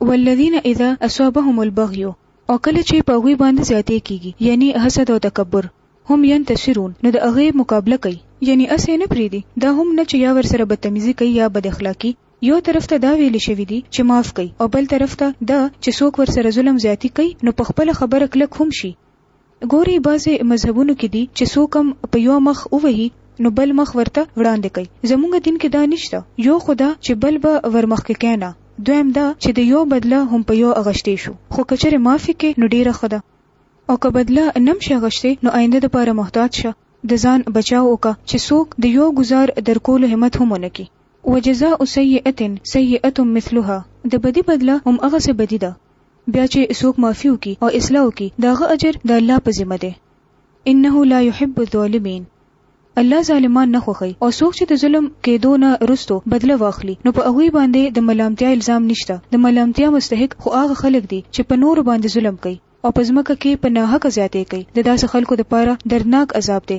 والذین اذا اصابهم البغی او کله چې په هغوی باندې زیاتې کیږي یعنی حسد او تکبر هم ینتصرون نو د هغه مقابله کوي یعنی اسې نه پریدي دا هم نه چې یا ورسره بدتمیزي کوي یا بد اخلاقی یو طرف ته دا ویل شوي دي چې معاف کوي او بل طرف ته دا چې څوک ورسره ظلم زیاتی کوي نو په خپله خبره کلک هم شي ګورئ بعضې مذهبونو کې دي چې څوک هم په یوه مخ ووهي نو بل مخ ورته وړاندې کوي زمونږ دین کې دا نشته یو خو دا چې بل به ورمخکې کړئ نه دویم دا چې د یو بدله هم په یو اغشتې شو خو که چېرې معافي کړې نو ډېره ښه ده او که بدله نم شې اغشتې نو آینده د پاره محتاط شه د ځان بچاو وکړه چې څوک د یو ګزار درکولو همت هم ونه کړي وجزاء سیئة سیئة مثلها د بدی بدله هم هغسې بدی ده. بیا چې څوک معافي وکړي او اصلاح وکړي د هغه اجر د الله په ذمه دی انه لا يحب الظالمين الله ظالمان نه خوښي او څوک چې د ظلم کېدو نه رستو بدله واخلي نو په هغوی باندې د ملامتیا الزام نشته د ملامتیا مستحق خو هغه خلک دي چې په نورو باندې ظلم کوي او په ځمکه کې په ناحقه زیاتې کوي د داسې خلکو لپاره دردناک عذاب دی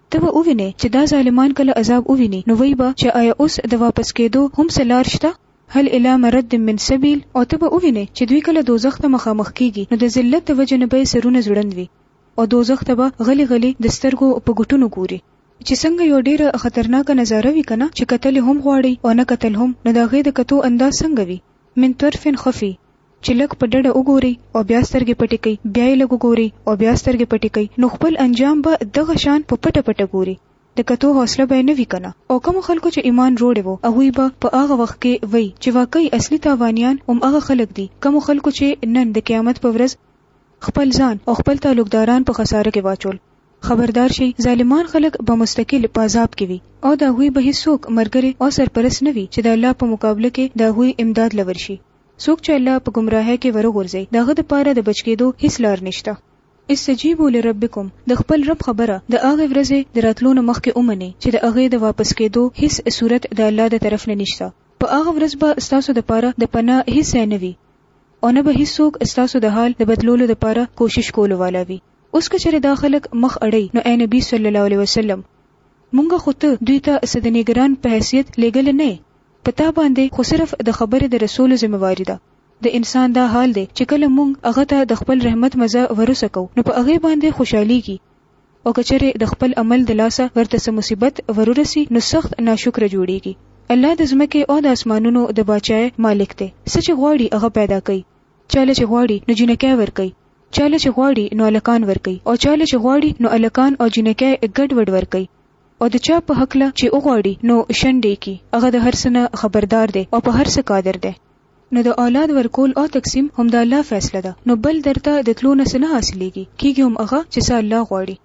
ته به ووینې چې دا ظالمان کله عذاب وویني نو وایي به چې ایا اوس د واپس کېدو هم څه لار شته؟ هل الی مرد من سبیل؟ او ته به ووینې چې دوی کله دوزخ ته مخامخ کېږي نو د ذلت د وجې نه به یې سرونه ځوړند وي او دوزخ ته به غلي غلي د سترګو په ګوټونو ګوري. چې څنګه یوه ډېره خطرناکه نظاره وي که نه چې کتل یې هم غواړئ او نه کتل هم نو د هغې د کتو انداز څنګه وي؟ من طرف خفي. چې لږ په ډډه وګورئ او بیا سترګې پټې کړئ، بیا یې لږ وګورئ او بیا سترګې پټې کړئ، نو خپل انجام به دغه شان په پټه پټه ګوري، د کتو حوصله به یې نه وي که نه؟ او کومو خلکو چې ایمان روړی وو هغوی به په هغه وخت کې ویی چې واقعي اصلي تاوانیان هم هغه خلک دي کومو خلکو چې نن، د قیامت په ورځ، خپل ځان او خپل تعلقداران په خساره کې واچول، خبردار شئ ظالمان خلک به مستقل په عذاب کې وي او د هغوی به هیڅوک مرګری او سرپرست نه وي چې د الله په مقابله کې د هغوی امداد له ورشي. څوک چې الله په ګمراهۍ کې وروغورځوي، د هغه دپاره د بچ کېدو هیڅ لار نشته. استجیبو لربکم، د خپل رب خبره د هغې ورځې د راتلو نه مخکې ومنئ چې د هغې د واپس کېدو هیڅ صورت د الله د طرف نه نشته. په هغه ورځ به ستاسو دپاره د پناه هیڅ ځای نه وي او نه به هیڅوک ستاسو د حال د بدلولو دپاره کوشش کولو والا وي. اوس که چېرې دا خلک مخ اړوي، نو ای نبي صلی الله علیه وسلم! مونږ خو ته دوی ته څه د نېګران په حیثیت لېږلی نه یې، په تا باندې خو صرف د خبرې د رسولو ذمه واري ده. د انسان دا حال دی چې کله مونږ هغه ته د خپل رحمت مزه ورسکو نو په هغې باندې خوشحالېږي او که چېرې د خپل عمل د لاسه ورته څه مصیبت ورورسي نو سخت ناشکره جوړېږي. الله د ځمکې او د اسمانونو د باچاۍ مالک دی، څه چې غواړي هغه پیدا کوي، چاله چې غواړي نو جینکۍ ورکوي، چاله چې غواړي نو هلکان ورکوي او چاله چې غواړي نو هلکان او جینکۍ ګډ وډ ورکوي. او د چا په هکله چې وغواړي نو شنډ یې کړي، هغه د هر څه نه خبردار دی او په هر څه قادر دی. نو د اولاد ورکول او تقسیم هم د الله فیصله ده، نو بل درته د تلو نه څه نه حاصلیږي، کیږي هم هغه چې څه الله غواړي.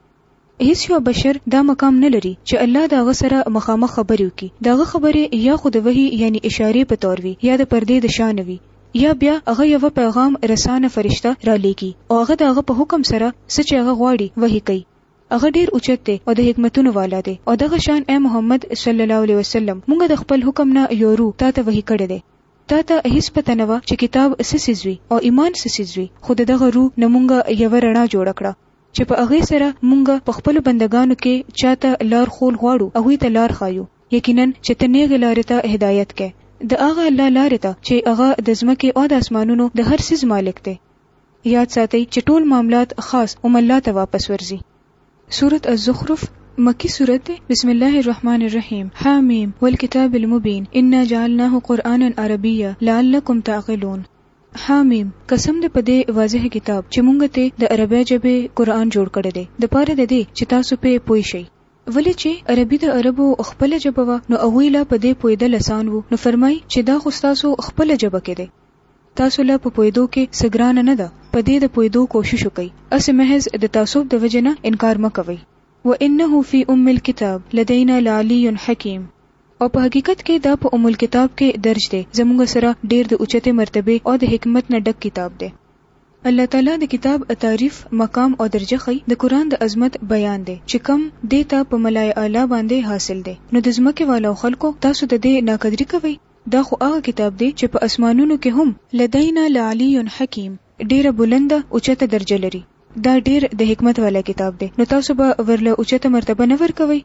هیڅ یو بشر دا مقام نه لري چې الله د هغه سره مخامخ خبرې وکړي، د هغه خبرې یا خو د وحي یعنی اشارې په طور وي یا د پردې د شا نه وي، یا بیا هغه یوه پیغام رسانه فرشته رالېږي او هغه د هغه په حکم سره څه چې هغه غواړي وحي کوي. هغه ډېر اوچت دی او د حکمتونو والا دی او دغه شان اې محمد صلی الله علیه وسلم مونږ د خپل حکم نه یو روح تا ته وحي کړی دی تا ته هیڅ پته نه وه چې کتاب څه څیز وي او ایمان څه څیز وي خو د دغه روح نه مونږ یوه رڼا جوړه کړه چې په هغې سره مونږ په خپلو بندګانو کې چا ته لار ښول غواړو هغوی ته لار ښایو یقینا چې ته نیغې لارې ته هدایت کوې د هغه الله لارې ته چې هغه د ځمکې او د اسمانونو د هر څیز مالک دی یاد ساتئ چې ټول معاملات خاص هم الله ته واپس ورځي. سورة الزخرف مکی سورت دی، بسم الله الرحمن الرحیم، حٰمیم، والکتاب المبین، انا جعلناه قرآنا عربیا لعلکم تعقلون، حٰمیم، قسم دی په دې واضح کتاب چې مونږ ترې د عربۍ ژبې قرآن جوړ کړی دی د پاره د دې چې تاسو پرې پوه شئ. ولې چې عربي د عربو خپله ژبه وه نو هغوی لا په دې پوهېدل اسان وو، نو فرمايي چې دا خو ستاسو خپله ژبه کې دی. تاسو له په پوهیدو کې څه ګرانه نه ده په دې د پوهیدو کوشش وکړئ هسې محض د تعصب د وجې نه انکار مه کوئ وانه فی ام الکتاب لدینا لعلی حکیم او په حقیقت کې دا په ام الکتاب کې درج دی زموږ سره ډیر د اوچتې مرتبې او د حکمت نه ډک کتاب دی. الله تعالی د کتاب تعریف، مقام او درجه ښیي، د قرآن د عظمت بیان دی چې کوم دې ته په ملائ اعلی باندې حاصل دی، نو د ځمکې والاو خلکو تاسو د دې ناقدري کوئ؟ دا خو هغه کتاب دی چې په اسمانونو کې هم لدینا لعلی حکیم ډېره بلنده اوچته درجه لري. دا ډېر د حکمت والا کتاب دی، نو تاسو به ورله اوچته مرتبه نه ورکوئ؟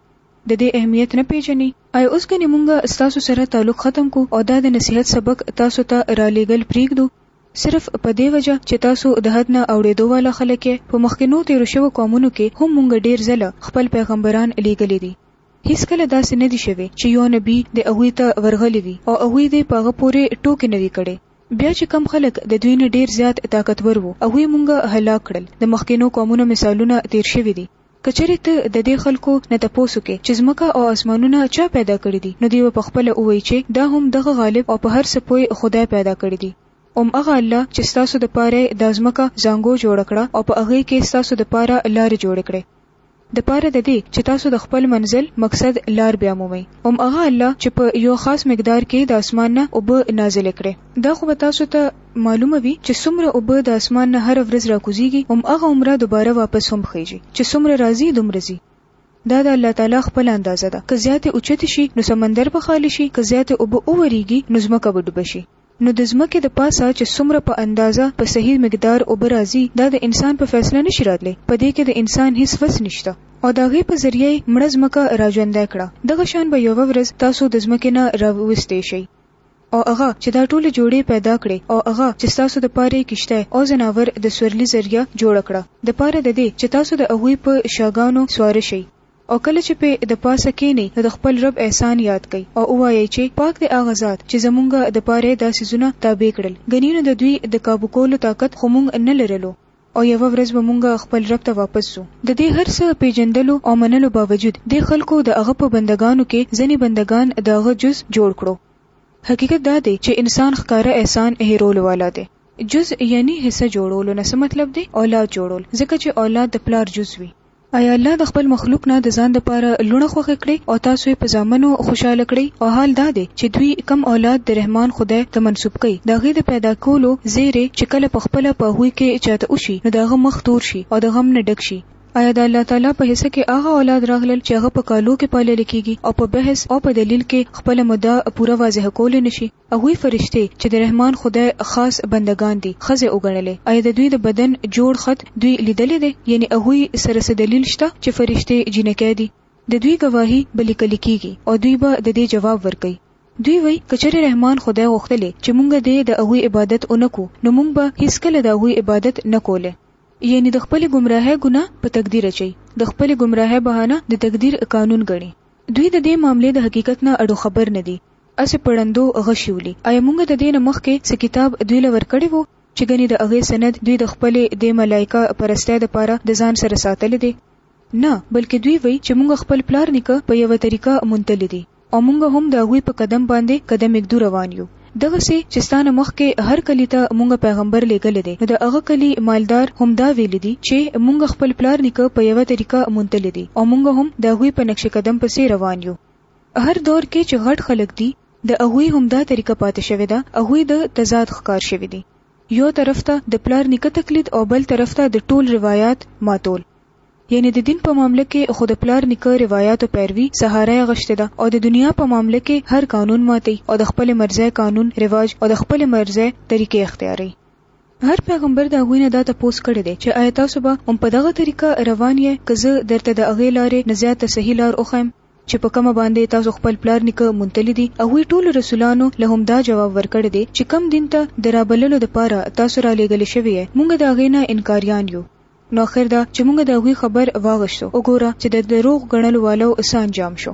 د دې اهمیت نه پېژنئ؟ ایا اوس ګنې مونږ ستاسو سره تعلق ختم کړو او دا د نصیحت سبق تاسو ته رالېږل پرېږدو صرف په دې وجه چې تاسو د حد نه اوړېدو والا خلک یئ؟ په مخکنو تېرو شوو قومونو کې هم مونږ ډېر ځله خپل پیغمبران لېږلي دي. هیڅکله داسې نه دي شوي چې یو نبي دې هغوی ته ورغلی وي او هغوی دې په هغه پورې ټوکې نه وي کړې. بیا چې کوم خلک د دوی نه ډېر زیات طاقتور وو، هغوی مونږ هلاک کړل. د مخکېنو قومونو مثالونه تېر شوي دي. که چېرې ته د دې خلکو نه تپوس وکړې چې ځمکه او اسمانونه چا پیدا کړي دي، نو دوی به په خپله ووایي چې دا هم دغه غالب او په هر څه پوه خدای پیدا کړي دي. هم هغه الله چې ستاسو دپاره یې دا ځمکه ځانګو جوړه کړه او په هغې کې ستاسو دپاره لارې جوړې کړې. د پاره د دې چې تاسو د خپل منزل، مقصد، لار بیا مومئ. هم هغه الله چې په یو خاص مقدار کې د اسمان نه اوبه نازلې کړې. دا خو به تاسو ته معلومه وي چې څومره اوبه د اسمان نه هره ورځ راکوزیږي، هم هغه عمره دوباره واپس هم خیژي چې څومره راځي دومره ځي. دا د الله تعالی خپله اندازه ده. که زیاتې اوچتې شي نو سمندر به خالي شي، که زیاتې اوبه ووریږي نو ځمکه به ډوبه شي. نو د ځمکې د پاسه چې څومره په اندازه په صحیح مقدار اوبه راځي دا د انسان په فیصله نشي راتلی په دې کې د انسان هیڅ وس نشته او د هغې په ذریعه یې مړه ځمکه را ژوندی کړه دغه شان به یوه ورځ تاسو د ځمکې نه را وویستې شئ او هغه چې دا ټولې جوړې پیدا کړې او هغه چې ستاسو د پاره کشته او ځناور د سورلي ذریعه جوړه کړه د پاره د دې چې تاسو د هغوی په شاګانو سواره شئ او کله چې پرې د پاسه کېنئ نو د خپل رب احسان یاد کړئ او ووایئ چې پاک دی هغه ذات چې زمونږ د پاره یې دا څیزونه تابع کړل، ګني نو د دوی د کابو کولو طاقت خو مونږ نه لرلو او یوه ورځ به مونږ خپل رب ته واپس ځو. د دې هر څه پېژندلو او منلو باوجود دې خلکو د هغه په بندګانو کې ځنې بندګان د هغه جز جوړ کړو. حقیقت دا دی چې انسان ښکاره احسان هېرولو والا دی. جز یعنی حصه جوړولو نه څه مطلب دی؟ اولاد جوړول، ځکه چې اولاد د پلار جز وي. ایا الله د خپل مخلوق نه د ځان لپاره لوڼه خوښه کړې او تاسو یې په زامنو خوشاله کړئ او حال دا دی چې دوی کوم اولاد د رحمان خدای ته منسوب کړئ د هغې د پیدا کولو زیری چې کله په خپله په هغوی کې چاته وشي نو د هغه مخ تور شي او د غم نه ډک شي ایا د الله تعالی په حصه کې هغه اولاد راغلل چې هغه په کالو کې پالل کیږي او په بحث او په دلیل کې خپله مدعا پوره واضح کولای نشي؟ هغوی فرشتې چې د رحمان خدای خاص بندګان دي ښځې وګڼلې، ایا د دوی د بدن جوړ خت دوی لیدلی دی؟ یعنې هغوی سره څه دلیل شته چې فرشتې جینکۍ دي؟ د دوی ګواهي به لیکل کیږي او دوی به د دې جواب ورکوي. دوی وایي، که چېرې رحمان خدای غوښتلی چې مونږ دې د هغوی عبادت ونه کړو نو مونږ به هیڅکله د هغوی عبادت نه کولی. یعنې د خپلې ګمراهۍ ګناه په تقدیر اچوي، د خپلې ګمراهۍ بهانه د تقدیر قانون ګڼي. دوی د دې معاملې د حقیقت نه اړوخبر نه دي. هسې په ړندو غشي ولي. ایا مونږ ددې نه مخکې څه کتاب دوی له ورکړی وو چې ګنې د هغې سند دوی د خپلې دې ملائکه پرستۍ لپاره د ځان سره ساتلی دی؟ نه، بلکې دوی وایي چې مونږ خپل پلار نیکه په یوه طریقه موندلی دی او مونږ هم د هغوی په قدم باندې قدم ږدو روان یو. دغسې چې ستا نه مخکې هر کلي ته مونږ پیغمبر لېږلی دی نو د هغه کلي مالدار هم دا ویلي دي چې مونږ خپل پلار نیکه په یوه طریقه موندلی دی او مونږ هم د هغوی په نقش قدم پسې روان یو. هر دور کې چې غټ خلک دي د هغوی همدا طریقه پاتې شوې ده، هغوی د تضاد ښکار شوي دي، یو طرف ته د پلار نیکه تقلید او بل طرف ته د ټول روایات ماتول، یعنې د دین په معامله کې خو د پلار نیکه روایاتو پیروي سهارای غشتې ده او د دنیا په معامله کې هر قانون ماتوي او د خپلې مرضۍ قانون رواج او د خپلې مرضۍ طریقې اختیاروي. هر پیغمبر د هغوی نه دا تپوس کړی دی چې ایا تاسو به هم په دغه طریقه روان یئ که زه درته د هغې لارې نه زیاته صحیح لار وښایم چې په کومه باندې تاسو خپل پلار نیکه موندلي دي؟ هغوی ټولو رسولانو له هم دا جواب ورکړی دی چې کوم دین ته د رابللو دپاره تاسو رالېږل شوي یئ مونږ د هغې نه انکاریان یو. نو اخر دا چې مونږ د هغوی خبر واغشتو، وګوره چې د دروغ ګڼلو والو څه انجام شو.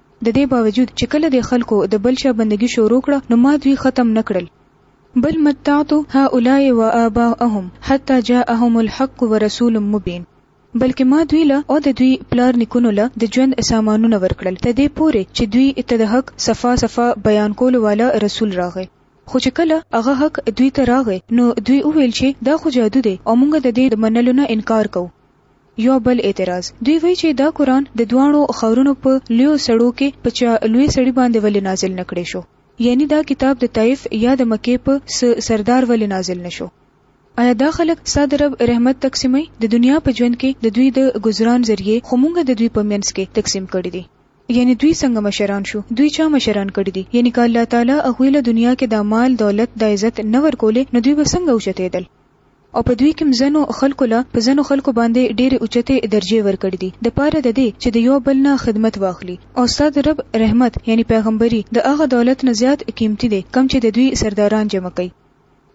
د دې باوجود چې کله دې خلکو د بل چا بندګي شروع کړه نو ما دوی ختم نه کړل بل متعت هؤلاء وآباءهم حتى جاءهم الحق ورسول مبين بلکې ما دوی له او د دوی پلار نیکونو له د ژوند سامانونه ورکړل ته دې پورې چې دوی ته د حق صفا صفا بیان کولو والا رسول راغی خو چې کله هغه حق دوی ته راغی نو دوی وویل چې دا خو جادو دی او موږ د دې د منلو نه انکار کوو یو بل اعتراض دوی وایي چې دا قرآن د دواړو خاورونو په لویو سړو کې په چا لوی سړي باندې ولې نازل نه کړې شو؟ یعنی دا کتاب د طایف یا د مکې په څه سردار ولې نازل نه شو؟ ایا دا خلک ستا د رب رحمت تقسیموي؟ د دنیا په ژوند کې د دوی د ګذران ذریعې خو مونږ د دوی په منځ کې تقسیم کړي دي. یعنی دوی څنګه مشران شو؟ دوی چا مشران کړي دي؟ یعنی که الله تعالی هغوی له دنیا کې دا مال، دولت، دا عزت نه ورکولې نو دوی به څنګه اوچتیدل؟ او په دوی کې ځنو خلکو له په ځنو خلکو باندې ډېرې اوچتې درجې ورکړې دي د پاره د دې چې د يو بل نه خدمت واخلي او ستا د رب رحمت يعني پيغمبري د هغه دولت نه زيات قيمتي دی کوم چې د دوی سرداران جمع کوي.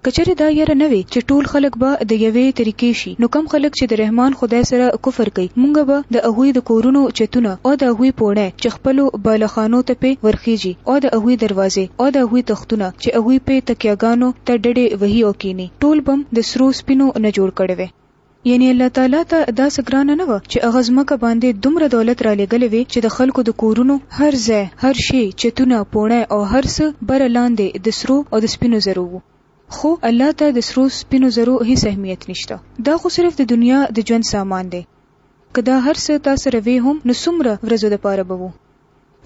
که چېرې دا يره نه وی چې ټول خلک به د يوې طريقې شي نو کوم خلک چې د رحمان خدای سره کفر کوي مونږ به د هغوی د کورونو چتونه او د هغوی پوړۍ چې خپلو بالا خانو ته پې ورخېژي او د هغوی دروازې او د هغوی تختونه چې هغوی پې تکيه ګانو ته ډډې وهي او کېني ټول بم د سرو سپینو نه جوړ کړی وی یعنی الله تعالی ته دا څه ګرانه نه وه چې هغه ځمکه باندې دومره دولت رالیږلی وی چې د خلکو د کورونو هر ځای هر شی چتونه پوڼی او هر څه بره لاندې د سرو او د سپینو زرو وو خو الله ته د سرو سپینو زرو هیڅ اهمیت نشته دا خو صرف د دنیا د ژوند سامان دی که دا هر څه تا سره وی هم نو څومره ورځو لپاره به وو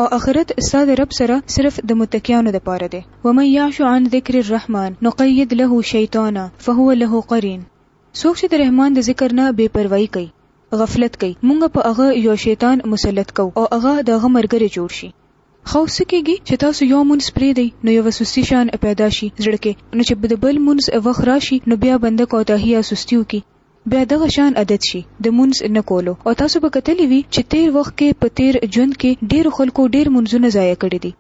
او اخرت ستا د رب سره صرف د متقیانو د پاره دی ومن یعش عن ذکر الرحمن نقید له شیطانا فهو له قرین څوک چې د رحمان د ذکر نه بې پروايي کوي غفلت کوي مونږ په هغه یو شیطان مسلط کو او هغه د هغه مرګري جوړ شي خو سکیږي چې تاسو یو مونږ پرې دی نو یو سستی شان پیدا شي زړه کې نو چې د بل مونږ وخت راشي نو بیا بنده کوتاهیا سستیو کې بیا دغه شان عادت شي د مونځ نه کولو او تاسو به کتلي وي چې تیر وخت کې په تیر ژوند کې ډیرو خلکو ډیر مونځونه ضایع کړي دي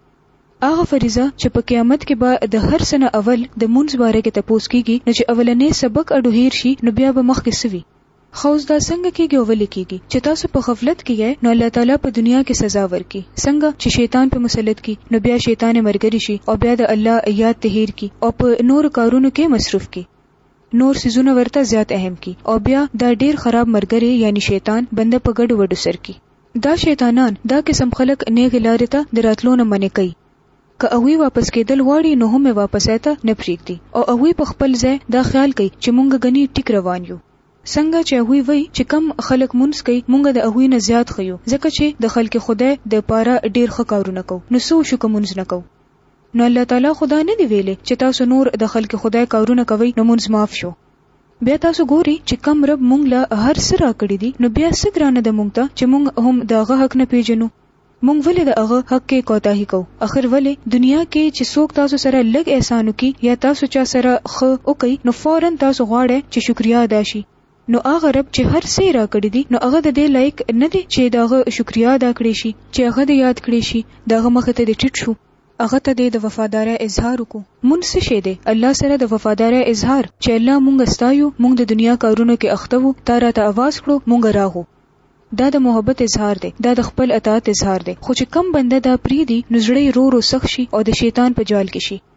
هغه فریضه چې په قیامت کې به د هر څه نه اول د مونځ باره کې تپوس کیږي نو چې اولنی سبق اډو هیر شي نو بیا به مخکې څه وي؟ ښه اوس دا څنګه کیږي او ولې کیږي چې تاسو په غفلت کې یئ نو الله تعالی په دنیا کې سزا ورکړي څنګه چې شیطان په مسلط کړي نو بیا شیطان مرګري شي او بیا د الله یاد ته هیر کړي او په نور کارونو کې مصروف کړي نور څیزونه ورته زیات اهم کی او بیا دا ډیر خراب مرګری یعنی شیطان بنده په ګډو وډو سر کی. دا شیطانان دا قسم خلک نیغی لاری ته د راتلو نه منع کوی. که هغوی واپس کیدل غواړی نو هم واپسی ته نه پریږدی او هغوی په خپل ځای دا خیال کوی چی مونږ ګنی ټیک روان یو. څنګه چی هغوی وایی چی کوم خلک مونځ کوی مونږ د هغوی نه زیات ښه یو ځکه چی د خلق خدای د پاره ډیر ښه کارونه کوو نو څه وشو که مونځ نه کوو. نو الله تعالی خدا نه دی ویلې چې تاسو نور د خلک خدای کارونه کوي نو مونږ معاف شو بیا تاسو ګوري چې کم رب مونږ له هر څه راکړي دي نو بیا څه ګرانه ده مونږ ته چې مونږ هم د هغه حق نه پیژنو مونږ ولې د هغه حق کې کوتاهي کو اخر ولې دنیا کې چې څوک تاسو سره لګ احسانو کې یا تاسو چا سره خ او کوي نو فورن تاسو غواړئ چې شکریا ادا شي نو هغه رب چې هر څه یې راکړي دي، نو هغه د دې لایق نه دی چې د هغه شکریه ادا کړې شي، چې هغه دې یاد کړې شي، د هغه مخ ته دې ټیټ شو، هغه ته دې د وفادارۍ اظهار وکړو، مونځ څه شی دی، الله سره د وفادارۍ اظهار، چې الله مونږ ستا یو، مونږ د دنیا کارونو کې اخته وو، تا راته اواز کړو، مونږ راغو. دا د محبت اظهار دی، دا د خپل اطاعت اظهار دی، خو چې کوم بنده دا پریږدي، نو زړه یې رو رو سخت شي او د شیطان په جال کې شي.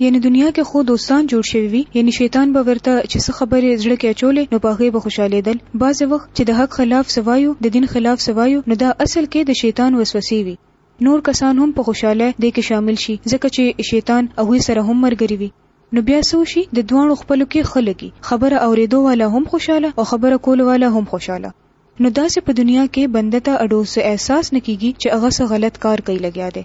یعنی دنیا کې خو دوستان جوړ شوي وي یعنی شیطان به ورته چې څه خبرې زړه کې اچولې نو په هغې به خوشحالېدل بعضې وخت چې د حق خلاف څه وایو د دین خلاف څه وایو نو دا اصل کې د شیطان وسوسې وي نور کسان هم په خوشحالۍ دې کې شامل شي ځکه چې شیطان هغوی سره هم مرګري وي نو بیا څه وشي د دواړو خپلو کې ښه لګي خبره اورېدو والا هم خوشاله او خبره کولو والا هم خوشاله نو داسې په دنیا کې بنده ته اډو څه احساس نه کیږي چې هغه څه غلط کار کوي لګیا دی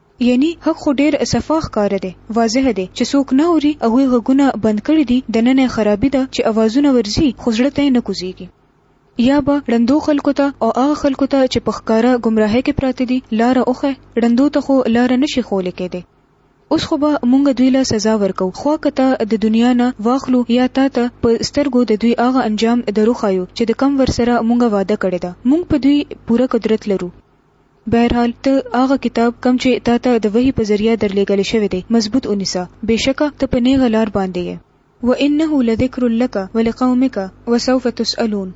یعنی حق خو ډیر صفا ښکاره دی واضح دی چه څوک نه اوری هغوی غږونه بند کړی دی دننه یې خرابی ده چه اوازونه ورځی خو زړه ته یې نه کوزیږی یا به ړندو خلکو ته او هغه خلکو ته چه په ښکاره ګمراهی کې پراته دی لاره وښی ړندو ته خو لاره نه شی ښولی کیدای اوس خو به مونږ دوی له سزا ورکو خوا که تا د دنیا نه واخلو یا تا ته په سترګو د دوی هغه انجام دروښایو چه د کوم ورسره مونږ وعده کړی ده مونږ په دوی پوره قدرت لرو. بهرحال ته هغه کتاب کم چې تا ته د وحی په ذریعه درلیږل شوی دی مضبوط ونیسه بېشکه ته په نیغه لار باندې یې وانه لذکر لک ولقومک وسوف تسألون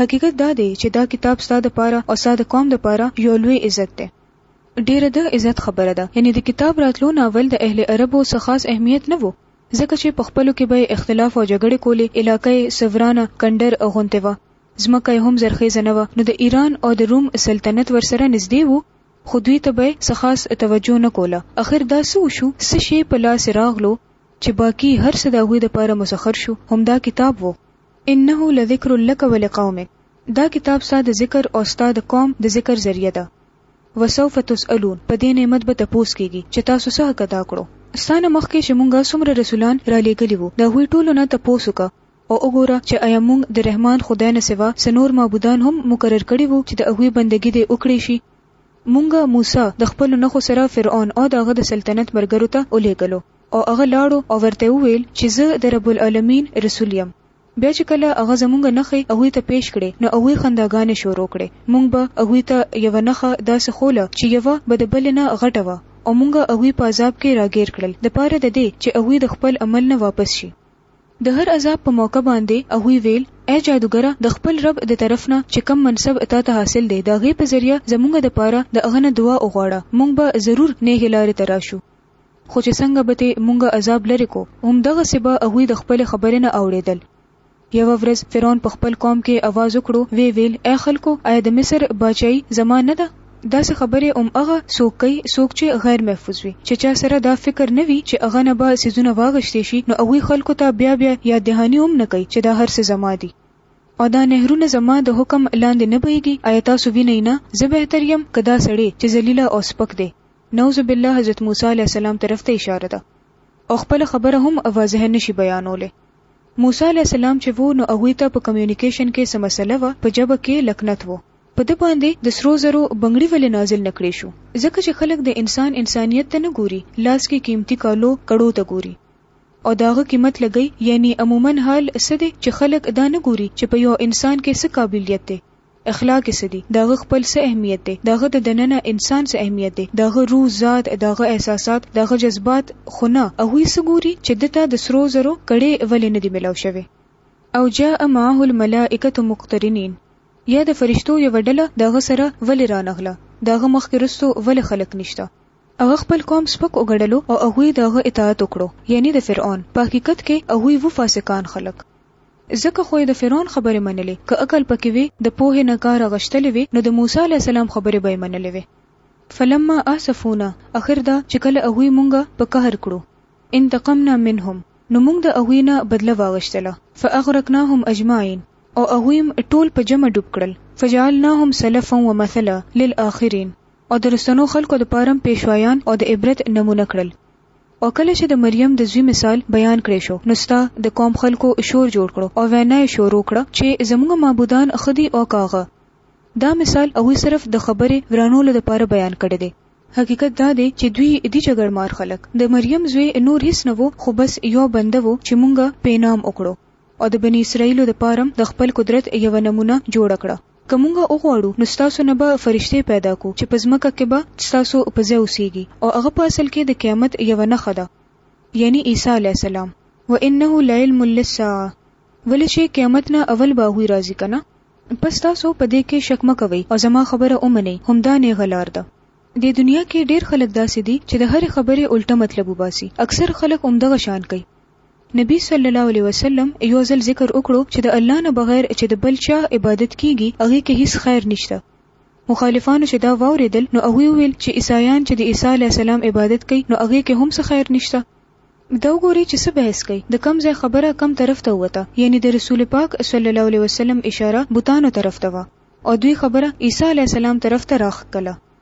حقیقت دا دی چې دا کتاب ستا دپاره او ستا د قوم دپاره یو لوی عزت دی ډیره د عزت خبره ده یعنی د کتاب راتلو نه اول د اهل عربو څه خاص اهمیت نه وو ځکه چې په خپلو کې به اختلاف او جګړې کولې علاقه یې سورانه کنډر او غونتې وه ځمکه یې هم زرخېزه نه وه، نو د ایران او د روم سلطنت ورسره نږدې و، خو دوی ته به یې څه خاص توجه نه کوله. اخر دا څه وشو، څه شی په لاس راغلو، چې باقي هر څه د هغوی لپاره مسخر شو، همدا کتاب و. انه لذکر لک ولقومک، دا کتاب ستا د ذکر او ستا د قوم د ذکر ذریعه ده. وسوف تسألون، په دې نعمت به تپوس کېږي، چې تاسو څه حق ادا کړو. ستا نه مخکې چې مونږ څومره رسولان رالېږلي وو، د هغوی ټولو نه تپوس وکړه، او وګوره چې ایا مونږ د رحمان خدای نه سوا څه نور معبودان هم مقرر کړي وو چې د هغوی بندګي دې وکړی شي. مونږ موسی د خپلو نښو سره فرعون او د هغه د سلطنت ملګرو ته ولېږلو او هغه لاړو او ورته یې وویل چې زه د رب العالمین رسول یم. بیا چې کله هغه زمونږ نښې هغوی ته پېش کړې نو هغوی خنداګانې شروع کړې. مونږ به هغوی ته یوه نښه داسې ښوله چې یوه به د بلې نه غټه وه او مونږ هغوی په عذاب کې راګېر کړل د پاره د دې چې هغوی د خپل عمل نه واپس شي. د هر عذاب په موقع باندې هغوی ویل، ای جادوګره! د خپل رب د طرف نه چې کوم منصب تا ته حاصل دی د هغې په ذریعه زمونږ د پاره د هغه نه دعا وغواړه، مونږ به ضرور نیغې لارې ته راشو. خو چې څنګه به ترې مونږ عذاب لرې کو، هم دغسې به هغوی د خپلې خبرې نه اوړېدل. یوه ورځ فرعون په خپل قوم کې اواز وکړو، ویې ویل، ای خلکو! ایا د مصر باچايي زما نه ده؟ داسې خبرې هم هغه څوک کوي څوک چې غیر محفوظ وي چې چا سره دا فکر نه وي چې هغه نه به څیزونه واغشتې شي نو هغوی خلکو ته بیا بیا یاد دهاني هم نه کوي چې دا هر څه زما دي او دا نهرونه زما د حکم لاندې نه بهیږي ایا تاسو وینئ نه زه بهتر یم که دا سړی چې ذلیل او سپک دی نعوذ بالله حضرت موسی علیه السلام طرف ته اشاره ده او خپل خبره هم واضح نشي بیانولی موسی علیه السلام چې وو نو هغوی ته په کمیونیکیشن کې څه مسله وه په ژبه کې لکنت وو په ده باندې د سرو زرو بنګړي ولې نازل نه کړې شو؟ ځکه چې خلک د انسان انسانیت ته نه ګوري، لاس کې قیمتي کالو کړو ته ګوري او د هغه قیمت لګوي، یعنې عموماً حال څه دی چې خلک دا نه ګوري چې په یو انسان کې څه قابلیت دی، اخلاق یې څه دي، د هغه خپل څه اهمیت دی، د هغه د دننه انسان څه اهمیت دی، د هغه روح، ذات، د هغه احساسات، د هغه جذبات، خو نه، هغوی څه ګوري چې ده ته د سرو زرو کړې ولې نه دي ملاو شوې؟ او جاء معه الملائکة مقترنین. یا د فرشتو یوه ډله د هغه سره ولې رانغله؟ د هغه مخکې رستو ولې خلک نشته؟ هغه خپل قوم سپک وګڼلو او هغوی د هغه اطاعت وکړو، یعنی د فرعون، په حقیقت کې هغوی وو فاسقان خلک. ځکه خو یې د فرعون خبرې منلې، که عقل پکې وی، د پوهې نه کار اغشتلې وی، نو د موسی علیه السلام خبرې به یې منلې وی. فلما آسفونا، اخر دا چې کله هغوی مونږ په قهر کړو، انتقمنا منهم، نو مونږ د هغوی نه بدله واغشتله، فاغرقناهم اجمعین، او هغوی هم ټول په جمع ډوب کړل، فجعلناهم سلفا ومثلا للآخرين، او د رستنو خلکو د پاره هم پېشوایان او د عبرت نمونه کړل. او کله چې د مریم د زوی مثال بیان کړې شو نو ستا، د قوم، خلکو شور جوړ کړو او وینا یې شورو کړه چې زمونږ معبودان ښه دي او که هغه؟ دا مثال هغوی صرف د خبرې ورانولو د پاره بیان کړې دې. حقیقت دا دې چې دوی دي جګړ مار خلک. د مریم زوی نور هیڅ نه وو خو بس یو بنده وو چې مونږ پې نام وکړو. او د بني اسرائیلو لپاره هم د خپل قدرت یوه نمونه جوړه کړه. که موږ وغواړو، نو ستاسو نه به فرشتې پیدا کړو چې په ځمکه کې به ستاسو په ځای اوسېږي او هغه په اصل کې د قیامت یوه نښه ده، یعنې عیسی علیه السلام، وانه لعلم للساعة، ولې چې قیامت نه اول به هغوی راځي، که نه؟ پس تاسو په دې کې شک مه کوئ او زما خبره ومنئ، همدا نېغه لار ده. دې دنیا کې ډېر خلک داسې دي چې د هرې خبرې الټه مطلب وباسي، اکثر خلک همدغه شان کوي. نبی صلی الله علیه وسلم یو ځل ذکر وکړو چې د الله نه بغیر چې د بل چا عبادت کیږي هغه کې هیڅ خیر نشته مخالفانو چې دا واوریدل نو هغه ویل چې عیسایان چې د عیسی علی السلام عبادت کوي نو هغه کې هم څه خیر نشته دا وګوري چې څه بحث کوي د کم ځای خبره کم طرف ته وته یعنی د رسول پاک صلی الله علیه وسلم اشاره بوتانو طرف ته و او دوی خبره عیسی علی السلام طرف ته راخ کله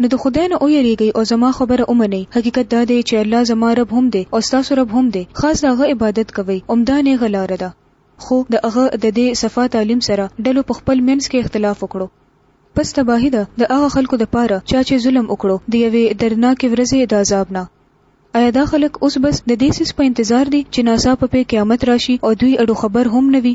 نو د خدای نه ویریږئ او زما خبره ومنئ، حقیقت دا دی چې الله زما رب هم دی او ستاسو رب هم دی، خاص د هغه عبادت کوئ، همدا نېغه لاره ده. خو د هغه د دې صفا تعلیم سره ډلو په خپل منځ کې اختلاف وکړو. پس تباهي ده د هغه خلکو د پاره چا چې ظلم وکړو د یوې دردناکې ورځې د عذاب نه. ایا دا خلک اوس بس د دې څیز په انتظار دي چې ناڅاپه پرې قیامت راشي او دوی اړو خبر هم نه وي؟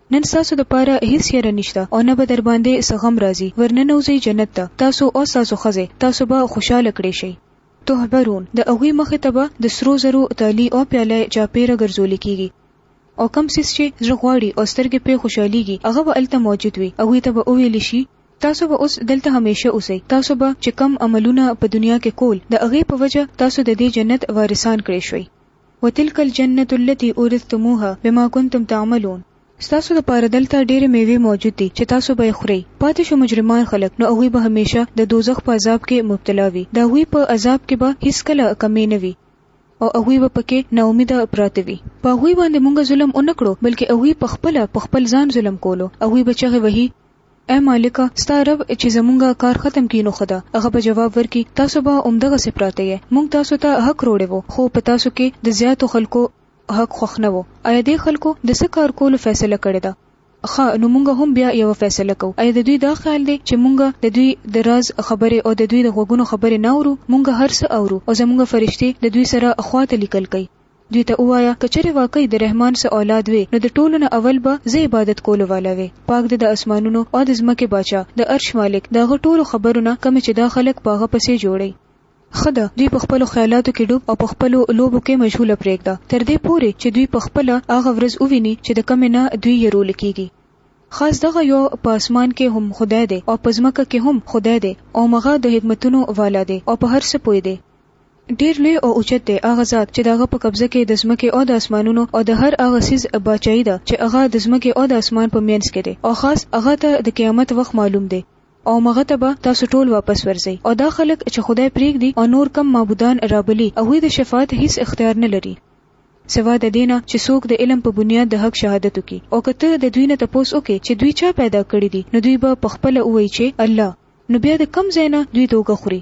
نن ستاسو دپاره هیڅ یره نشته او نه به درباندې څه غم راځي، ورننوځئ جنت ته تاسو او ستاسو ښځې، تاسو به خوشحاله کړې شئ. تحبرون، د هغوی مخې ته به د سرو زرو تالي او پیاله چاپیره ګرځولې کیږي او کوم څیز چې زړه غواړي او سترګې پرې خوشحالیږي هغه به هلته موجود وي، هغوی ته به وویل شي، تاسو به اوس دلته همیشه اوسئ، تاسو به چې کوم عملونه په دنیا کې کول د هغې په وجه تاسو ددې جنت وارثان کړې شوئ. وتلک الجنة التي اورثتموها بما کنتم تعملون. ستاسو لپاره دلته ډېرې مېوې موجود دي چې تاسو به یې خورئ. پاتې شو مجرمان خلک نو هغوی به همېشه د دوزخ په عذاب کې مبتلا وي. د هغوی په عذاب کې به هېڅکله کمی نه وي او هغوی به پکې ناامیده پراته وي. په هغوی باندې مونږ ظلم ونه کړو بلکې هغوی پخپله په خپل ځان ظلم کولو. هغوی به چغې وهي. اې مالکه ستا رب چې زمونږه کار ختم کړي نو ښه ده، هغه به جواب ورکړي، تاسو به همدغسې پراته يئ، مونږ تاسو ته حق روړی وو، خو په تاسو کې د زياتو خلکو حق خوښ نه وو، ايا دې خلکو د څه کار کولو فيصله کړې ده؟ ښه نو مونږه هم بيا يوه فيصله کوو، ايا د دوی دا خيال دی چې مونږه د دوی د راز خبرې او د دوی د غوږونو خبرې نه اورو، مونږه هر څه اورو او زمونږه فرشتې د دوی سره خوا ته ليکل کوي. دوی ته ووایه، که چېرې واقعي د رحمان څه اولاد وې، نو د ټولو نه اول به زه عبادت کولو والا وې. پاک دی د اسمانونو او د ځمکې باچا، د عرش مالک، د هغه ټولو خبرو نه کومې چې دا خلک په هغه پسې جوړوي. ښه ده، دوی په خپلو خیالاتو کې ډوب او په خپلو لوبو کې مشغوله پرېږده، تر دې پورې چې دوی په خپله هغه ورځ وویني چې د کومې نه دوی یرول کېږي. خاص دغه یو په اسمان کې هم خدای دی او په ځمکه کې هم خدای دی او مغه د حکمتونو والا دی او په هر څه پوه دی. ډېر لوی او اوچت دی هغه ذات چې د هغه په قبضه کې د ځمکې او د اسمانونو او د هر هغه څیز باچاهي ده چې هغه د ځمکې او د اسمان په مینځ کې دی او خاص هغه ته د قیامت وخت معلوم دی او همغه ته به تاسو ټول واپس ورځئ او دا خلک چې خدای پرېږدي او نور کوم معبودان رابلي هغوی د شفاعت هیڅ اختیار نه لري سوا د دې نه چې څوک د علم په بنیاد د حق شهادت وکړي او که ته د دوی نه تپوس وکړې چې دوی چا پیدا کړي دي نو دوی به په خپله ووایي چې الله نو بیا د کوم ځای نه دوی دوږه خوري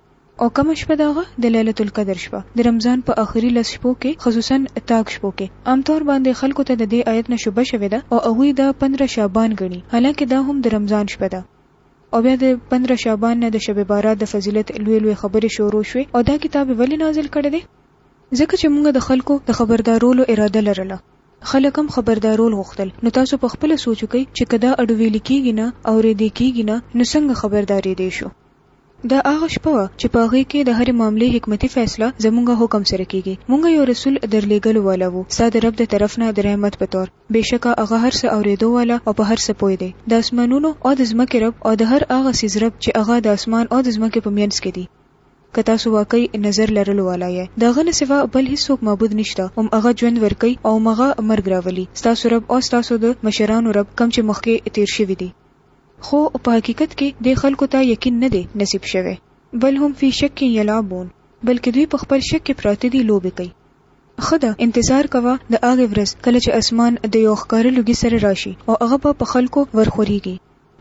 او کومه شپه ده هغه د لیلة القدر شپه د رمضان په اخري لس شپو کې خصوصاً تاک شپو کې عام طور باندې خلکو ته ددې آیت نه شبه شوې ده او هغوی دا پندره شعبان ګڼي حالانکه دا هم د رمضان شپه ده او بیا د پندره شعبان نه د شب بارات د فضیلت لوی لوی خبرې شورو شوې او دا کتاب یې ولې نازل کړی دی؟ ځکه چې مونږ د خلکو د خبردارولو اراده لرله خلک هم خبردارول غوښتل نو تاسو په خپله سوچ وکړئ چې که دا اډوویلې کیږي نه اوریدې کیږي نه نو څنګه خبرداریدې شو؟ دا هغه شپه وه چې په هغې کې د هرې معاملې حکمتي فیصله زمونږ حکم سره کیږي. مونږ یو رسول درلیږلو والا وو ستا د رب د طرف نه د رحمت په طور. بېشکه هغه هر څه اورېدو والا او په هر څه پوه دی. د اسمانونو او د ځمکې رب او د هر هغه څیز رب چې هغه د اسمان او د ځمکې په مینځ کې دي. که تاسو واقعي نظر لرلو والا یئ، د هغه نه سوا بل هیڅوک معبود نشته، هم هغه ژوند ورکوي او هم هغه مرګ راولي. ستاسو رب او ستاسو د مشرانو رب کوم چې مخکې تېر شوي دي. خو په حقیقت کې دې خلکو ته یقین نه دی نصیب شوی، بل هم فی شک یلعبون، بلکې دوی په خپل شک کې پراته دي، لوبې کوي. ښه ده، انتظار کوه د هغې ورځ کله چې اسمان د یوه ښکاره لوګي سره راشي او هغه به په خلکو ورخوریږي.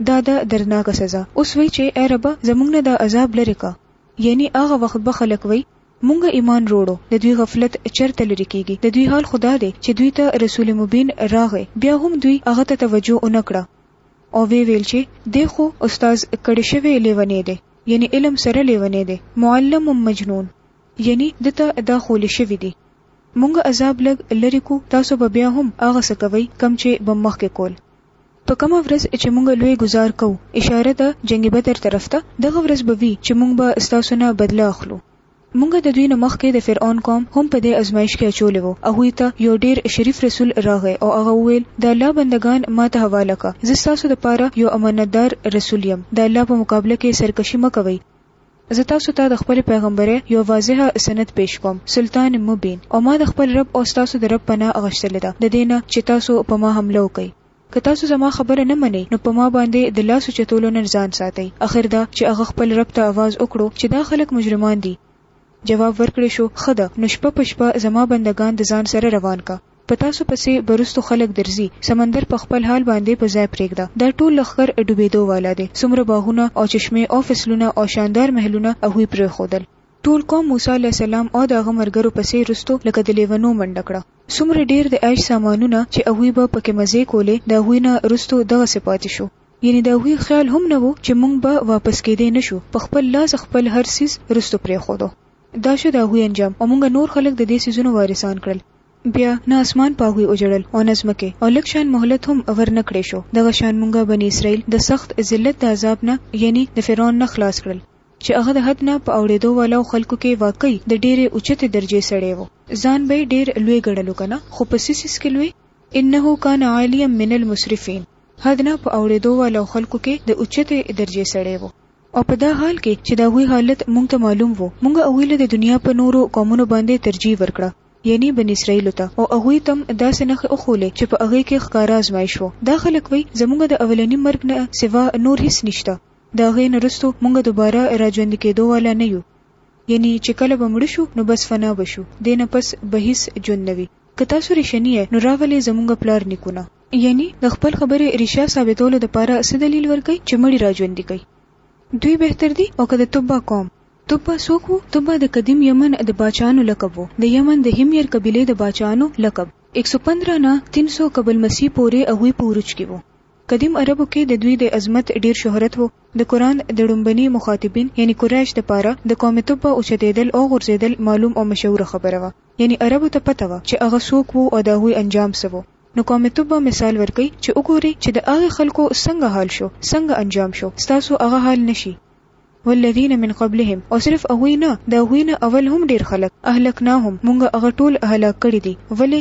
دا ده دردناکه سزا. اوس وایي چې ای ربه! زموږ نه دا عذاب لرې که. یعنې هغه وخت به خلک وایي، موږ ایمان روړو، د دوی غفلت چرته لرې کیږي، د دوی حال خو دا دی چې دوی ته رسول مبین راغی، بیا هم دوی هغه ته توجه ونه کړه. او وی ویل چې دی خو استاد کړی شوی لیونی دی یعنی علم سره لیونی دی معلم مجنون یعنی دته دا خول شوی دی مونږ عذاب لګ لری کو تاسو به بیا هم هغه سکوي کم چې بمخ کې کول په کوم ورځ چې مونږ لوی گزار کو اشاره ده جنگ بدر طرف ته دغه ورځ به وی چې مونږ به استاسو نه بدله اخلو مونږ د دوی نه مخکې د فرعون قوم هم په دې ازمایش کې اچولی وو. هغوی ته یو ډېر شریف رسول راغی او هغه وویل، د الله بندګان ما ته حواله کړه، زه ستاسو لپاره یو امانتدار رسول یم، د الله په مقابله کې سرکشي مه کوئ، زه تاسو ته د خپلې پیغمبرۍ یو واضح سند پېش کوم، سلطان مبین، او ما د خپل رب او ستاسو د رب پناه غښتلې ده د دې نه چې تاسو په ما حمله وکړئ. که تاسو زما خبره نه منئ نو په ما باندې د لاس اوچتولو نه ځان ساتئ. اخر دا چې هغه خپل رب ته اواز وکړو چې دا خلک مجرمان دي. جواب ورکړې شو، ښه ده نو شپه په شپه زما بندګان د ځان سره روان که. په تاسو پسې به رستو خلک درځي. سمندر په خپل حال باندې په ځای پرېږده. دا ټول لښکر ډوبېدو والا دی. څومره باغونه او چشمې او فصلونه او شاندار محلونه هغوی پرېښودل. ټول قوم موسی علیه السلام او د هغه مرګرو پسې رستو لکه د لېونو منډه کړه. څومره ډېر د عیش سامانونه چې هغوی به پکې مزې کولې د هغوی نه وروسته دغسې پاتې شو. یعنې د هغوی خیال هم نه و چې موږ به واپس کېدای نه شو، په خپل لاس خپل هر څیز وروسته پرېښود. دا شو د هغوی انجام او موږ نور خلک د دې څیزونو وارثان کړل. بیا نه اسمان په هغوی وژړل او نه ځمکه او لږ شان مهلت هم ور نه کړای شو. دغه شان موږ بني اسراییل د سخت ذلت د عذاب نه، یعنې د فرعون نه خلاص کړل. چې هغه د حد نه په اوړېدو والاو خلکو کې واقعي د ډېرې اوچتې درجې سړی و، ځان به یې ډېر لوی ګڼلو که نه، خو په څه څیز کې لوی؟ انه کان عالیا من المسرفین، حد نه په اوړېدو والاو خلکو کې د اوچتې درجې سړی و. او په دا حال کې چې د هغوی حالت مونږ ته معلوم و، مونږ هغوی له د دنیا په نورو قومونو باندې ترجیح ورکړه، یعنی بنی اسراییلو ته، او هغوی ته هم داسې نښې وښولې چې په هغې کې ښکاره ازمایش و. دا خلک وایي، زمونږ د اولني مرګ نه سوا نور هیڅ نشته. د هغې نه وروسته مونږ دوباره راژوندي کیدو والا نه یو یعنی چې کله به مړه شو نو بس فنا به شو دې نه پس به هیڅ ژوند نه وي که تاسو ریشنی یئ نو راغلې زمونږ پلار نیکونه یعنی د خپل خبرې ریشه ثابتولو دپاره څه دلیل ورکوي چې مړي راژوندي کوي دوی بهتر دي او که د تبا قوم. تبا څوک وو؟ تبا د قدیم یمن د باچاانو لقب وو د یمن د حمیر قبیلې د باچاانو لقب. ایک سو پندرا نه تین سو قبل مسیح پورې هغوی په عروج کې وو قدیم عربو کې د دوی د عظمت ډیر شهرت وو، د قرآن د ړومبني مخاطبین یعنی قریش د پاره د قوم تبه اوچتیدل او غورځیدل معلوم او مشهوره خبره وه یعنی عربو ته پته وه چې هغه څوک وو او د هغوی انجام څه وو نو قوم تبه مثال ورکوي چې وګورئ چې د هغه خلکو څنګه حال شو څنګه انجام شو ستاسو هغه حال نه شي. والذین من قبلهم او صرف هغوی نه د هغوی نه اول هم ډیر خلک اهلکناهم مونږ هغه ټول هلاک کړي دي ولې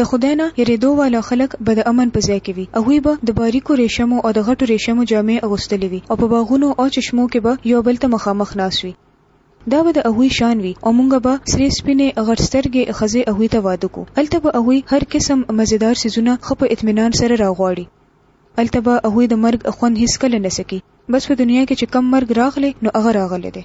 د خدای نه یریدو والا خلک به د امن په ځای کې وي. هغوی به د باریکو ریشمو او د غټو ریشمو جامې اغوستلې وي او په باغونو او چشمو کې به یو بل ته مخامخ ناست وي. دا به د هغوی شان وي او مونږ به سرې سپینې غټ سترګې ښځې هغوی ته واده کو. هلته به هغوی هر قسم مزیدار څیزونه ښه په اطمینان سره راغواړي. هلته به هغوی د مرګ خوند هیڅکله نه څکي. بس په دنیا کې چې کوم مرګ راغلی نو هغه راغلی دی.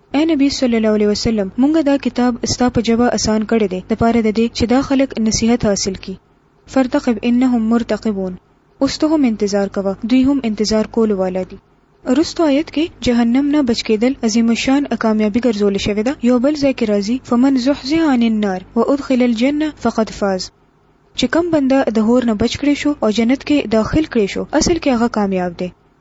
اې نبی صلی الله علیه وسلم مونږ دا کتاب ستا په ژبه اسان کړی دی د پاره د دې چې دا خلک نصیحت حاصل کړي فرتقب انهم مرتقبون اوس ته هم انتظار کوه دوی هم انتظار کولو والا دي وروسته آیت کې جهنم نه بچ کېدل عظیم الشان کامیابی ګرځول شوې ده یو بل ځای کې راځي فمن زحزح عن النار وادخل الجنه فقد فاز چې کم بنده د هور نه بچ کړي شو او جنت کې داخل کړي شو اصل کې هغه کامیاب دی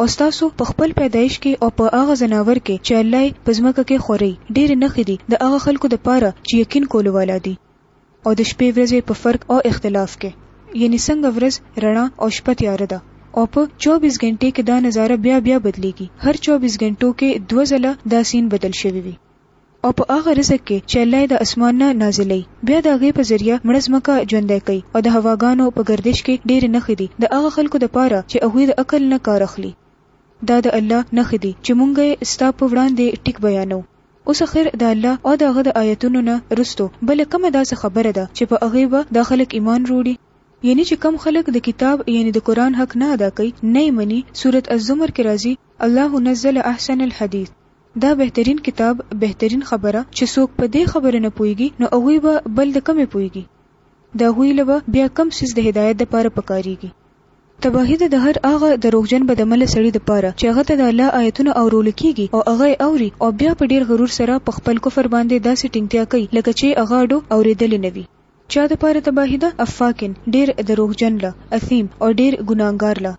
او ستاسو په خپل پیدایش کې او په هغه ځناور کې چې الله یې په ځمکه کې خوري ډېرې نښې دي د هغه خلکو دپاره چې یقین کولو والا دي. او د شپې ورځې په فرق او اختلاف کې یعنې څنګه ورځ رڼا او شپه تیاره ده او په چوبیس ګنټې کې دا نظاره بیا بیا بدلېږي هر چوبیس ګنټو کې دوه ځله دا سین بدل شوی وي او په هغه رزق کې چې الله یې د اسمان نه نازلوي، بیا د هغې په ذریعه مړه ځمکه ژوندی کوي او د هواګانو په ګردش کې ډېرې نښې دي د هغه خلکو لپاره چې هغوی د عقل نه کار اخلي. دا د الله نښې دي چې مونږ یې ستا په وړاندې ټیک بیانوو. اوس اخر د الله او د هغه د آیتونو نه وروسته بله کومه داسې خبره ده چې په هغې به دا خلک ایمان وروړي؟ یعنې چې کوم خلک د کتاب یعنې د قرآن حق نه ادا کوي، نه یې مني، سورة الزمر کې راځي، الله نزل احسن الحدیث، دا بهترین کتاب بهترین خبره چې څوک په دې خبره نه پوهیږي نو هغوی به بل د کومې پوهیږي د هغوی له به بیا کوم څیز د هدایت د پاره پکاریږي تباهي ده د هر هغه دروغجن بدعمله سړي د پاره چې هغه ته د الله آیتونه اورول کیږي او هغه یې اوري او بیا په ډیر غرور سره په خپل کفر باندې داسې ټینګتیا کوي لکه چې هغه اډو اوریدلې نه وي چا د پاره تباهي ده افاکن ډیر دروغجن له اثیم او ډیر ګناهګار له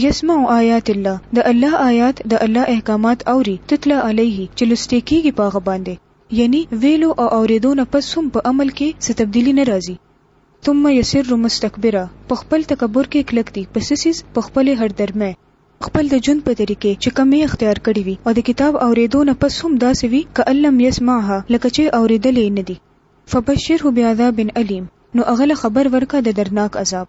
يسمع آيات الله د الله آيات د الله احکامات اوري تتلي عليه چې لوستې کيږي په هغه باندې يعني ويلو او اوريدو نه پس هم په عمل کې څه تبديلي نه راځي ثم يسر مستكبرا په خپل تکبر کې کلک دي په څه څيز په خپلې هردرمۍ خپل د ژوند په طريقې چې کومې اختيار کړې وي او د کتاب اوريدو نه پس هم داسې وي کأن لم يسمعها لکه چې اوريدلې يې نه دي فبشره بعذاب اليم نو هغه له خبر ورکه د دردناک عذاب.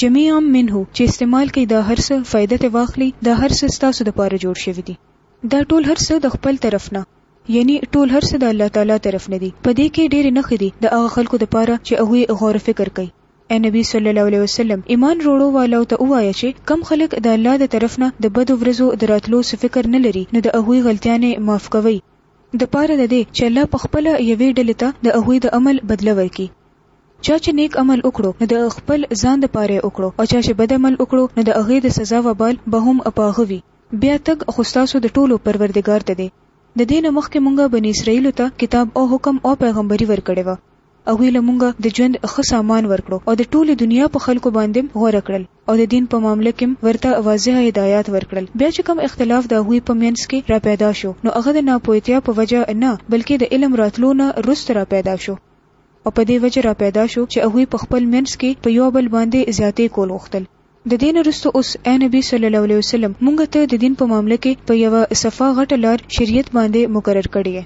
جميعا منه چې استعمال کړئ دا هر څه فائده ترې واخلي دا هر څه ستاسو لپاره جوړ شوي دي دا ټول هر څه د خپل طرف نه یعنی ټول هر څه د الله تعالی طرف نه دي په دې کې ډېرې نښې دي د هغه خلکو لپاره چې هغوی غور فکر کوي اے نبی صلی الله علیه وسلم ایمان روړو والو ته ووایه چې کم خلک د الله د طرف نه د بدو ورځو د راتلو څه فکر نه لري نو د هغوی غلطیانې معاف کوئ د پاره د دې چې الله په خپله یوې ډلې ته د هغوی د عمل بدله ورکړي چا چې نېک عمل وکړو نو د خپل ځان د پاره يې وکړو او چا چې بد عمل وکړو نو د هغۀ د سزا وبال به هم په هغه وي. بيا تګ خو ستاسو د ټولو پروردګار ته دی. د دې نه مخکې مونږ بني اسرائيلو ته کتاب او حکم او پېغمبري ورکړې وه. هغوی له مونږ د ژوند ښه سامان ورکړو او د ټولې دنيا په خلکو باندې هم غوره کړل او د دين په معامله کې هم ورته واضح هدايات ورکړل. بيا چې کوم اختلاف د هغوی په مينځ کې راپيدا شو نو هغه د ناپوهتيا په وجه نه بلکې د علم راتلو نه وروسته راپيدا شو. او په دې وجه راپیدا شو چې هغوی په خپل منځ کې په یو بل باندې زیاتې کول غوښتل. د دې نه وروسته اوس اې نبی صلی الله علیه وسلم مونږ ته د دین په معامله کې په یوه صفا غټه لار شریعت باندې مقرر کړی یې.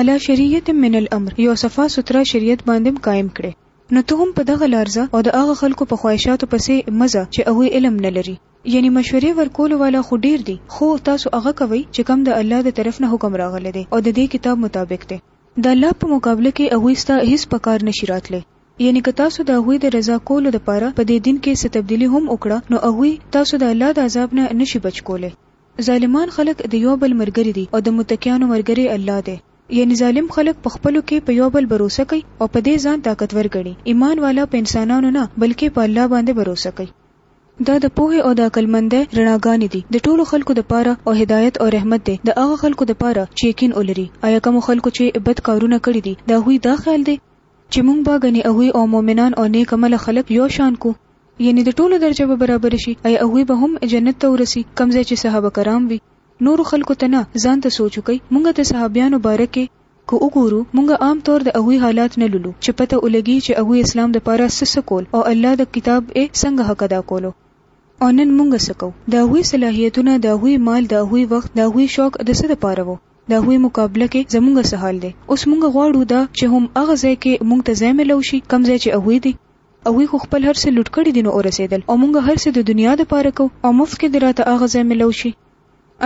علی شریعة من الامر یو صفا سوتره شریعت باندې م قایم کړې. نو ته هم په دغه لار ځه او د هغه خلکو په خواهشاتو پسې مه ځه چې هغوی علم نه لري. یعنې مشورې ورکولو والا خو ډیر دي خو تاسو هغه کوئ چې کوم د الله د طرف نه حکم راغلی دی او د دې کتاب مطابق دی. د الله په مقابله کې هغوی ستا هیڅ په کار نشي راتلی، یعنې که تاسو د هغوی د رضا کولو لپاره په دې دین کې څه تبدیلي هم وکړه نو هغوی تاسو د الله د عذاب نه نشي بچ کولی. ظالمان خلک د یو بل ملګري دي او د متقیانو ملګری الله دی. یعنې ظالم خلک په خپلو کې په یو بل بروسه کوي او په دې ځان طاقتور ګڼي، ایمان والا په انسانانو نه بلکې په الله باندې بروسه کوي. دا د پوهې او د عقلمندۍ رڼاګانې دي، د ټولو خلکو دپاره او هدایت او رحمت دی د هغه خلکو دپاره چې یقین ولري، ایا کومو خلکو چې بد کارونه کړي دي د هغوی دا خیال دی، چې مونږ به ګنې هغوی او مؤمنان او نیک عمله خلک یو شان کړو، یعنې د ټولو درجه به برابره شي، ایا هغوی به هم جنت ته ورسي کوم ځای چې صحابه کرام وي، نورو خلکو ته نه، ځان ته سوچ وکړئ، مونږ د صحابیانو باره کې. که وګورو مونږ عام طور د هغوی حالات نه لولو چه پته اولګی چه هغوی اسلام د پاره څه څه کول او الله د کتاب ئې څنګه حق ادا کولو او نن مونږ څه کوو د هغوی صلاحیتونه د هغوی مال د هغوی وخت د هغوی شوق د څه د پاره وو د هغوی مقابله کې زمونږ څه حال دی اوس مونږ غواړو دا چه هم هغه ځای کې مونږ ته ځای ملو شي کوم ځای چه هغوی دی هغوی خو خپل هر څه لوټ کړي دي نو اورسیدل او مونږ هر څه د دنیا د پاره کوو او مفت کې دې راته هغه ځای ملو شي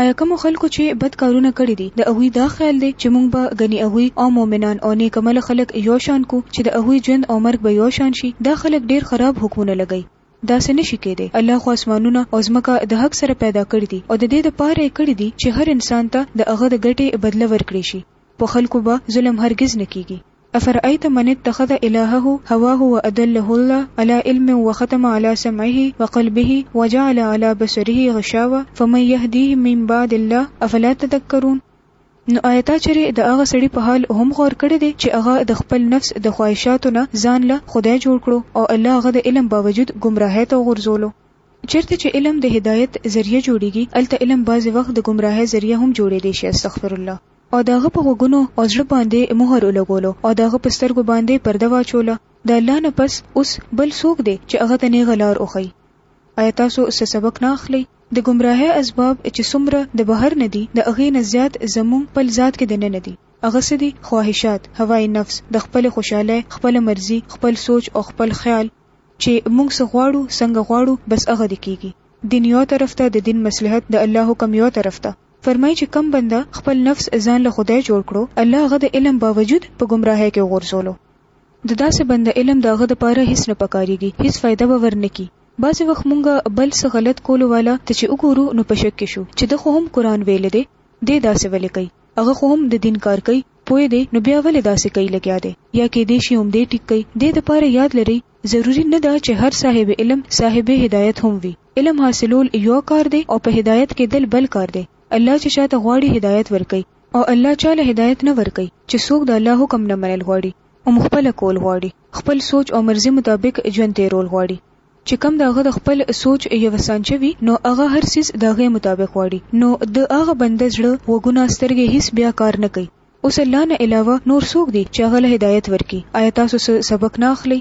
ایا کومو خلکو چې بد کارونه کړي دي د هغوی دا خیال دی چې موږ به ګنې هغوی او مؤمنان او نیک عمله خلک یو شان کړو چې د هغوی ژوند او مرګ به یو شان شي؟ دا خلک ډېر خراب حکمونه لګوي. داسې نه شي کېدای، الله خو اسمانونه او ځمکه د حق سره پیدا کړي دي او د دې لپاره یې کړي دي چې هر انسان ته د هغه د ګټې بدله ورکړی شي. په خلکو به ظلم هرګز نه کیږي. افرأیت من اتخذ الهه هواه وأضله الله علی علم وختم علی سمعه وقلبه وجعل علی بصره غشاوة فمن یهدیه من بعد الله افلا تذکرون نو آیا تا چېرې د هغه سړي په حال هم غور کړی دی چې هغه د خپل نفس د خواهشاتو نه ځان له خدای جوړ کړو او الله هغه د علم باوجود ګمراهۍ ته وغورځولو. چېرته چې علم د هدایت ذریعه جوړیږي هلته علم بعضې وخت د ګمراهۍ ذریعه هم جوړیدی شي استغفرالله. او د هغه په غوږونو او زړه باندې مهر ولګولو او د هغه په سترګو باندې پرده واچوله د الله نه پس اوس بل څوک دی چې هغه ته نیغه لار وښي آیا تاسو څه سبق نه اخلئ د ګمراهۍ اسباب چې څومره د بهر نه دي د هغې نه زیات زموږ خپل ذات کې دننه دي هغه څه دي خواهشات هوای نفس د خپل خوشاله خپل مرزي خپل سوچ او خپل خیال چې موږ څه غواړو څنګه غواړو بس هغه د کیږي دین یو طرف ته د دین مصلحت د الله حکم یو طرف ته فرمايي چې کوم بنده خپل نفس ځان له خدای جوړ کړو الله هغه د علم باوجود په ګمراهۍ کې وغورځولو. د داسې بنده علم د هغه دپاره هیڅ نه پکاریږي، هیڅ فایده به ورنه کړي. بعضې وخت مونږ بل څه غلط کولو والا ته چې وګورو نو په شک کې شو چې ده خو هم قرآن ویلی دی، دی داسې ولې کوي؟ هغه خو هم د دین کار کوي، پوه دی، نو بیا ولې داسې کوي لګیا دی؟ یا کیدای شي همدې ټیک کوي. دې دپاره یاد لرئ ضروري نه ده چې هر صاحب علم صاحب هدایت هم وي. علم حاصلول یو کار دی او په هدایت کې دل بل کار دی الله چې شاته غواړي هدایت ورکي او الله چاله هدایت نه ورکي چې څوک د الله حکم نه منل غواړي او مخبل کول غواړي خپل سوچ او مرزي مطابق ژوند تیرول غواړي چې کم داغه د خپل سوچ یو سانچوي نو هغه هر سیس داغه مطابق غواړي نو د هغه بنده زړه وګونه سترګې هیڅ بیا کار نه کوي اوس الله نه علاوه نور څوک دي چې هغه له هدایت ورکي آیا تاسو سبق نه اخلي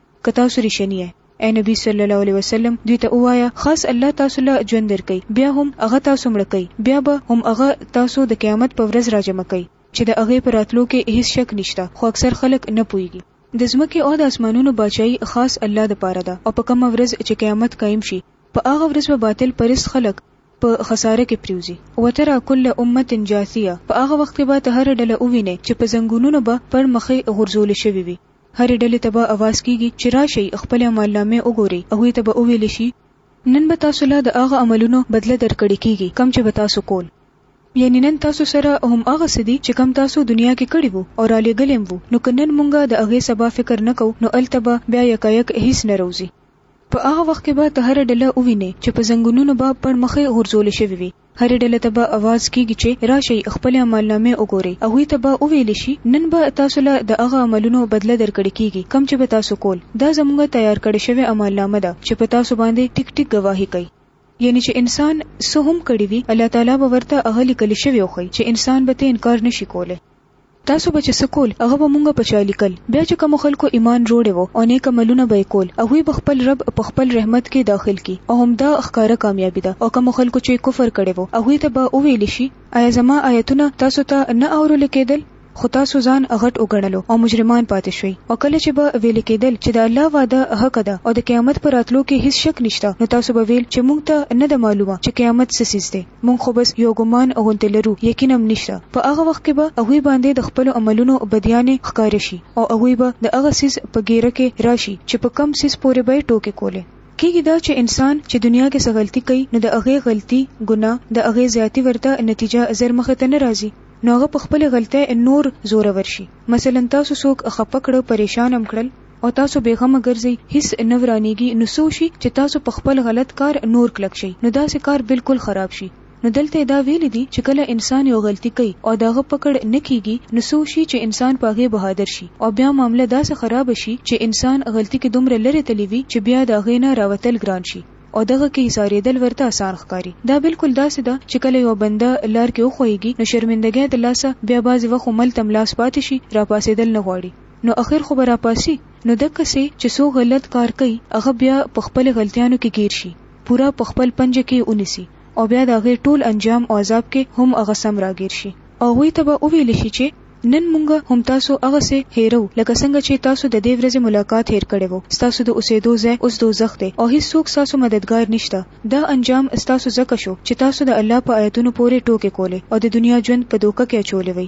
که تاسو رښتیني یئ، ای نبي صلی الله علیه وسلم، دوی ته ووایه، خاص الله تاسو له ژوند درکوي، بیا هم هغه تاسو مړه کوي، بیا به هم هغه تاسو د قیامت په ورځ راجمع کوي، چې د هغې په راتلو کې هیڅ شک نشته، خو اکثر خلک نه پوهیږي. د ځمکې او د اسمانونو باچایي خاص الله لپاره ده او په کومه ورځ چې قیامت قایم شي، په هغه ورځ به باطل پرست خلک په خساره کې پریوځي. وتری کل امة جاثیة، په هغه وخت کې به ته هره ډله ووینې چې په ځنګونونو به پړ مخې غورځول شوي وي. هرې ډلې ته به اواز کېږي چې راشئ خپلې عملنامې وګورئ، هغوی ته به وویل شي، نن به تاسو له د هغه عملونو بدله درکړې کېږي کوم چې به تاسو کول یعنې نن تاسو سره هم هغه څه دي چې کوم تاسو دنیا کې کړي وو او رالېږلې هم وو نو که نن مونږ د هغې سبا فکر نه کوو نو هلته به بیا یکایک هیڅ نه روځي. په هغه وخت کې به ته هره ډله ووینې چې په زنګونونو به پړ مخې غورځولې شوې وي، هرې ډلې ته به اواز کېږي چې راشئ خپلې عملنامې وګورئ. هغوی ته به وویل شي، نن به تاسو له د هغه عملونو بدله درکړې کېږي کوم چې به تاسو کول. دا زموږ تیار کړې شوې عملنامه ده چې په تاسو باندې ټیک ټیک ګواهي کوي. یعنې چې انسان څه هم کړي وي، الله تعالی به ورته هغه لیکل شوې وښيي چې انسان به ترې انکار نه شي کولای. تاسو به چې څه کول، هغه به مونږ په چا لیکل. بیا چې کومو خلکو ایمان روړی وو او نیک عملونه به یې کول، هغوی به خپل رب په خپل رحمت کې داخل کړي او همدا ښکاره کامیابي ده او کومو خلکو چې کفر کړی وو، هغوی ته به وویل شي، ایا زما آیتونه تاسو ته نه اورول کیدل؟ خو تاسو ځان غټ وګڼلو او مجرمان پاتې شوئ. او کله چې به ویل کیدل چې د الله وعده حق ده او د قیامت په راتلو کې هیڅ شک نشته، نو تاسو به ویل چې مونږ ته نه ده معلومه چې قیامت څه څیز دی. موږ خو بس یو ګمان غوندې لرو، یقین هم نشته، په هغه وخت کې به هغوی باندې د خپلو عملونو بدیانې ښکاره شي او هغوی به د هغه څیز په ګیره کې راشي چې په کوم څیز پورې به یې ټوکې کولې. کیږي دا چې انسان چې دنیا کې څه غلطي کوي نو د هغې غلطي، ګناه، د هغې زیاتي ورته نتیجه زر مخې ته نه راځي نو هغه په خپلې غلطۍ نور زورور شي، مثلا تاسو څوک خپه کړ، پریشان هم کړل، او تاسو بې غمه ګرځئ هیڅ نه ورانیږي نو څه وشي چې تاسو په خپل غلط کار نور کلک شئ نو داسې کار بلکل خراب شي نو دلته یې دا ویلي دي چې کله انسان یو غلطي کوي او د هغه پکړ نه کیږي نو څه وشي چې انسان په هغې بهادر شي او بیا معامله داسې خرابه شي چې انسان غلطي کې دومره لرې تللی وي چې بیا د هغې نه راوتل ګران شي او دغه کې حصاریدل ورته اسان ښکاري دا بلکل داسې ده چې کله یو بنده لار کې وښویږي نو شرمندګۍ د لاسه بیا بعضې وخت ملتم لاس پاتې شي راپاڅیدل نه غواړي نو اخر خو به راپاسي نو دکه سي چې څوک غلط کار کوي هغه بیا په خپل غلطیانو کې ګیر شي پوره په خپل پنجه کې ونیسي او بیا د هغې ټول انجام او عذاب کې هم هغه سم راګیر شي او هغوی ته به وویل شي چې نن مونږ هم تاسو هغسې هیرو لکه څنګه چې تاسو د دې ورځې ملاقات هیر کړی وو ستاسو د اوسیدو ځای اوس دوزخ دی او هیڅ څوک ستاسو مددګار نشته دا انجام ستاسو ځکه شو چې تاسو د الله په آیتونو پورې ټوکې کولې او د دنیا ژوند په دوکه کې اچولی وئ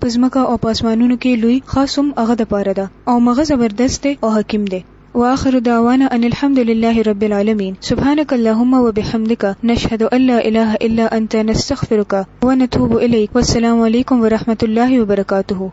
په ځمکه او په اسمانونو کې لوی خاص هم هغه د پاره ده او مغه زبردست دی او حکیم دی. واخر دعوانا ان الحمد لله رب العالمين سبحانک اللهم وبحمدک نشهد ان لا اله الا انت نستغفرک ونتوب الیک والسلام علیکم ورحمة الله وبرکاته.